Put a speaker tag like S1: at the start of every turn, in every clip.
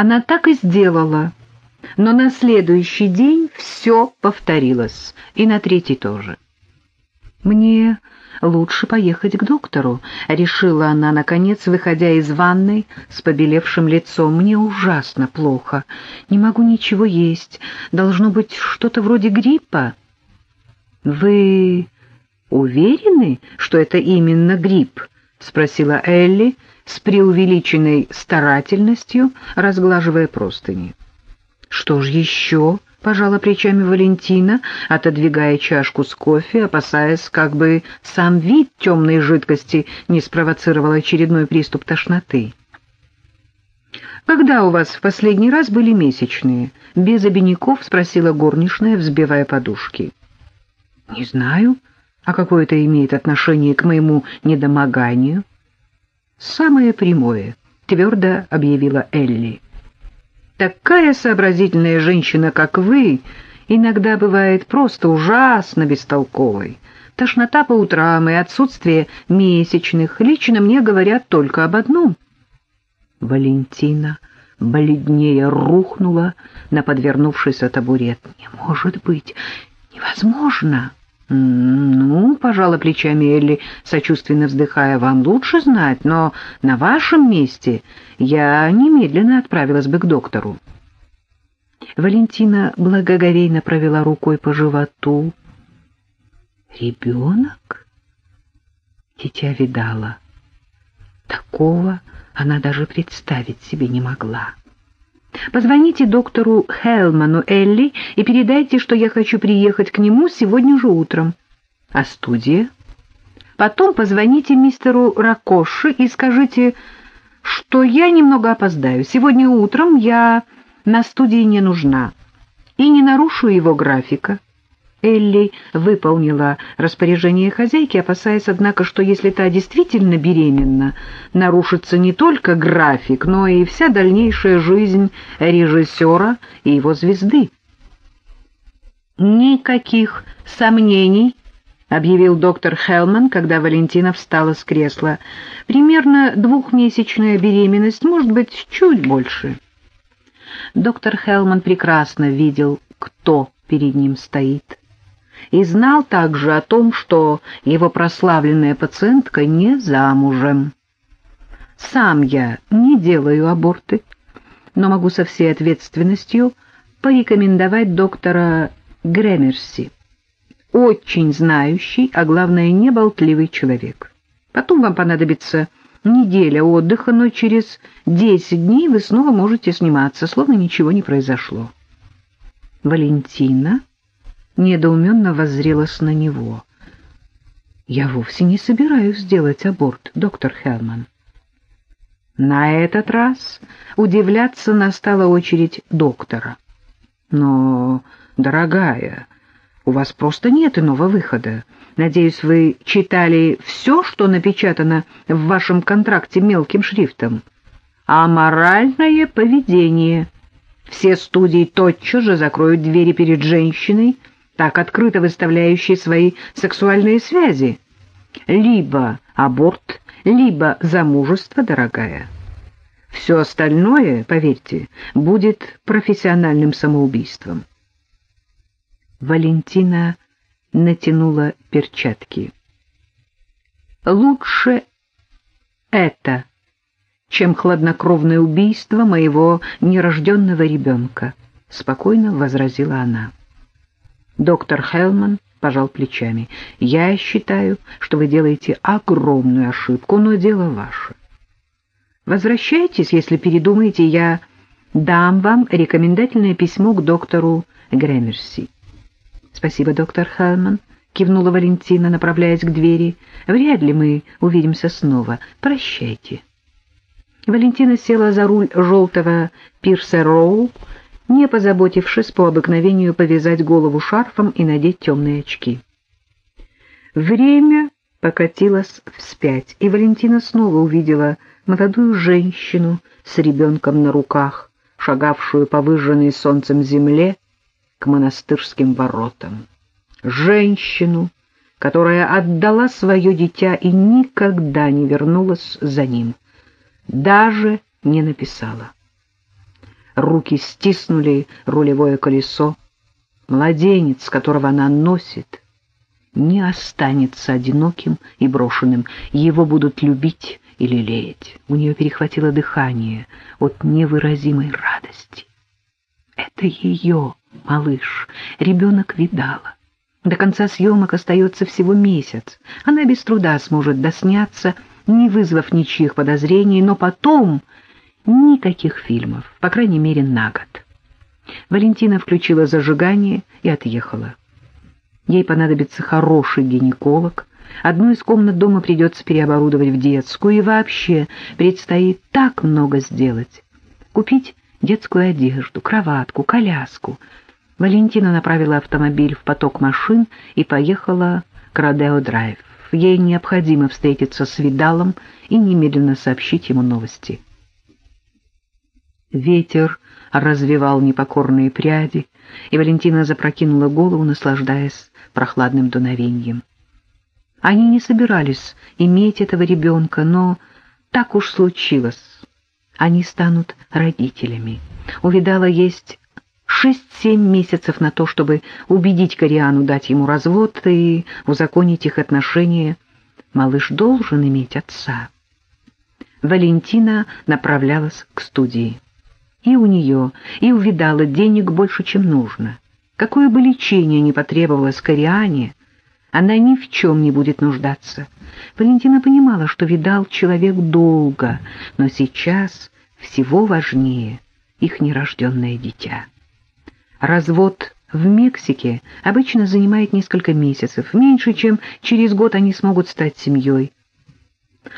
S1: Она так и сделала, но на следующий день все повторилось, и на третий тоже. «Мне лучше поехать к доктору», — решила она, наконец, выходя из ванной с побелевшим лицом. «Мне ужасно плохо. Не могу ничего есть. Должно быть что-то вроде гриппа». «Вы уверены, что это именно грипп?» — спросила Элли с преувеличенной старательностью, разглаживая простыни. «Что ж еще?» — пожала плечами Валентина, отодвигая чашку с кофе, опасаясь, как бы сам вид темной жидкости не спровоцировал очередной приступ тошноты. «Когда у вас в последний раз были месячные?» — без обиняков спросила горничная, взбивая подушки. «Не знаю. А какое это имеет отношение к моему недомоганию?» «Самое прямое», — твердо объявила Элли. «Такая сообразительная женщина, как вы, иногда бывает просто ужасно бестолковой. Тошнота по утрам и отсутствие месячных лично мне говорят только об одном». Валентина бледнее рухнула на подвернувшийся табурет. «Не может быть! Невозможно!» «Ну, — пожала плечами Элли, сочувственно вздыхая, — вам лучше знать, но на вашем месте я немедленно отправилась бы к доктору». Валентина благоговейно провела рукой по животу. «Ребенок?» Дитя видала. Такого она даже представить себе не могла. Позвоните доктору Хелману Элли и передайте, что я хочу приехать к нему сегодня же утром. А студия? Потом позвоните мистеру Ракоши и скажите, что я немного опоздаю. Сегодня утром я на студии не нужна и не нарушу его графика. Элли выполнила распоряжение хозяйки, опасаясь, однако, что если та действительно беременна, нарушится не только график, но и вся дальнейшая жизнь режиссера и его звезды. «Никаких сомнений», — объявил доктор Хелман, когда Валентина встала с кресла. «Примерно двухмесячная беременность, может быть, чуть больше». Доктор Хелман прекрасно видел, кто перед ним стоит и знал также о том, что его прославленная пациентка не замужем. Сам я не делаю аборты, но могу со всей ответственностью порекомендовать доктора Гремерси. Очень знающий, а главное, неболтливый человек. Потом вам понадобится неделя отдыха, но через десять дней вы снова можете сниматься, словно ничего не произошло. Валентина недоуменно воззрелась на него. «Я вовсе не собираюсь сделать аборт, доктор Хелман». На этот раз удивляться настала очередь доктора. «Но, дорогая, у вас просто нет иного выхода. Надеюсь, вы читали все, что напечатано в вашем контракте мелким шрифтом. Аморальное поведение. Все студии тотчас же закроют двери перед женщиной, так открыто выставляющие свои сексуальные связи. Либо аборт, либо замужество, дорогая. Все остальное, поверьте, будет профессиональным самоубийством. Валентина натянула перчатки. Лучше это, чем хладнокровное убийство моего нерожденного ребенка, спокойно возразила она. Доктор Хелман пожал плечами. «Я считаю, что вы делаете огромную ошибку, но дело ваше. Возвращайтесь, если передумаете, я дам вам рекомендательное письмо к доктору Гремерси». «Спасибо, доктор Хелман», — кивнула Валентина, направляясь к двери. «Вряд ли мы увидимся снова. Прощайте». Валентина села за руль желтого Пирса Роу, не позаботившись по обыкновению повязать голову шарфом и надеть темные очки. Время покатилось вспять, и Валентина снова увидела молодую женщину с ребенком на руках, шагавшую по выжженной солнцем земле к монастырским воротам. Женщину, которая отдала свое дитя и никогда не вернулась за ним, даже не написала. Руки стиснули рулевое колесо. Младенец, которого она носит, не останется одиноким и брошенным. Его будут любить и лелеять. У нее перехватило дыхание от невыразимой радости. Это ее, малыш, ребенок видала. До конца съемок остается всего месяц. Она без труда сможет досняться, не вызвав ничьих подозрений, но потом никаких фильмов, по крайней мере, на год. Валентина включила зажигание и отъехала. Ей понадобится хороший гинеколог, одну из комнат дома придется переоборудовать в детскую, и вообще предстоит так много сделать. Купить детскую одежду, кроватку, коляску. Валентина направила автомобиль в поток машин и поехала к Родео-драйв. Ей необходимо встретиться с Видалом и немедленно сообщить ему новости. Ветер развивал непокорные пряди, и Валентина запрокинула голову, наслаждаясь прохладным дуновением. Они не собирались иметь этого ребенка, но так уж случилось. Они станут родителями. Увидала есть шесть-семь месяцев на то, чтобы убедить Кориану дать ему развод и узаконить их отношения. Малыш должен иметь отца. Валентина направлялась к студии. И у нее, и у Видала денег больше, чем нужно. Какое бы лечение ни потребовалось Кориане, она ни в чем не будет нуждаться. Валентина понимала, что Видал человек долго, но сейчас всего важнее их нерожденное дитя. Развод в Мексике обычно занимает несколько месяцев, меньше, чем через год они смогут стать семьей.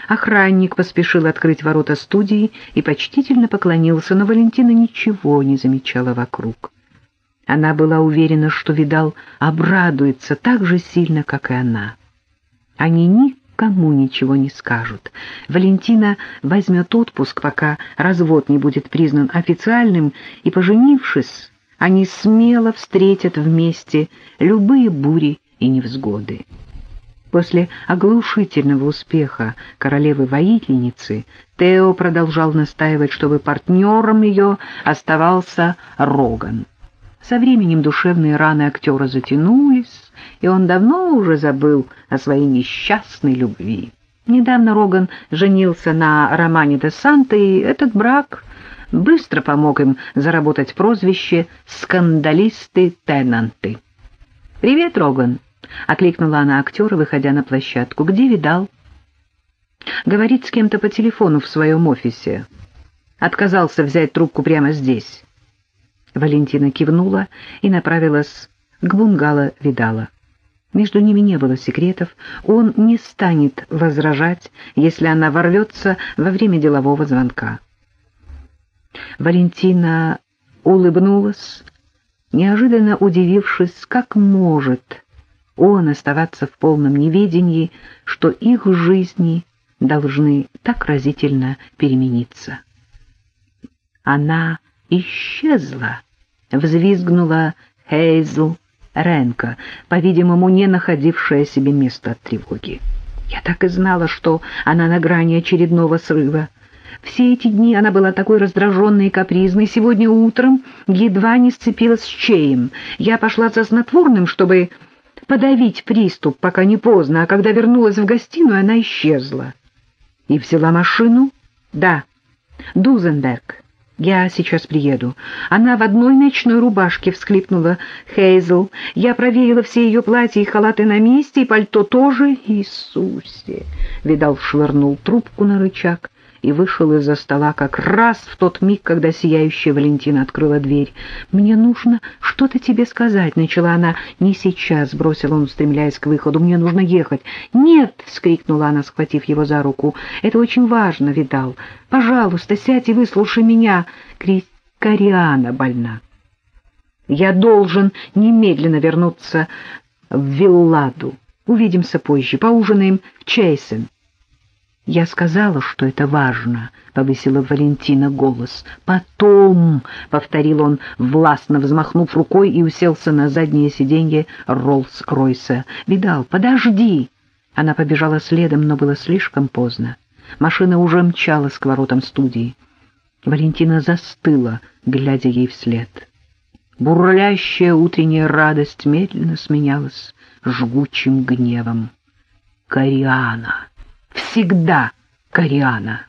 S1: Охранник поспешил открыть ворота студии и почтительно поклонился, но Валентина ничего не замечала вокруг. Она была уверена, что Видал обрадуется так же сильно, как и она. Они никому ничего не скажут. Валентина возьмет отпуск, пока развод не будет признан официальным, и, поженившись, они смело встретят вместе любые бури и невзгоды. После оглушительного успеха королевы-воительницы Тео продолжал настаивать, чтобы партнером ее оставался Роган. Со временем душевные раны актера затянулись, и он давно уже забыл о своей несчастной любви. Недавно Роган женился на Романе де Санта, и этот брак быстро помог им заработать прозвище «скандалисты-тенанты». «Привет, Роган!» — окликнула она актера, выходя на площадку. «Где видал?» «Говорит с кем-то по телефону в своем офисе. Отказался взять трубку прямо здесь». Валентина кивнула и направилась к бунгало Видала. Между ними не было секретов, он не станет возражать, если она ворвется во время делового звонка. Валентина улыбнулась, неожиданно удивившись, как может он оставаться в полном неведении, что их жизни должны так разительно перемениться. Она исчезла, взвизгнула Хейзл Ренко, по-видимому, не находившая себе места от тревоги. Я так и знала, что она на грани очередного срыва. Все эти дни она была такой раздраженной и капризной. Сегодня утром едва не сцепилась с Чеем. Я пошла за снотворным, чтобы подавить приступ, пока не поздно, а когда вернулась в гостиную, она исчезла. И взяла машину? Да, Дузенберг. Я сейчас приеду. Она в одной ночной рубашке всхлипнула Хейзл. Я проверила все ее платья и халаты на месте, и пальто тоже. Иисусе! Видал, швырнул трубку на рычаг и вышел из-за стола как раз в тот миг, когда сияющая Валентина открыла дверь. «Мне нужно что-то тебе сказать», — начала она. «Не сейчас», — бросил он, устремляясь к выходу. «Мне нужно ехать». «Нет», — скрикнула она, схватив его за руку. «Это очень важно, Видал. Пожалуйста, сядь и выслушай меня. Кориана больна. Я должен немедленно вернуться в Вилладу. Увидимся позже, поужинаем в Чейсен». «Я сказала, что это важно», — повысила Валентина голос. «Потом», — повторил он, властно взмахнув рукой и уселся на заднее сиденье Роллс-Ройса. «Видал, подожди!» Она побежала следом, но было слишком поздно. Машина уже мчалась к воротам студии. Валентина застыла, глядя ей вслед. Бурлящая утренняя радость медленно сменялась жгучим гневом. Кориана! Всегда Кориана!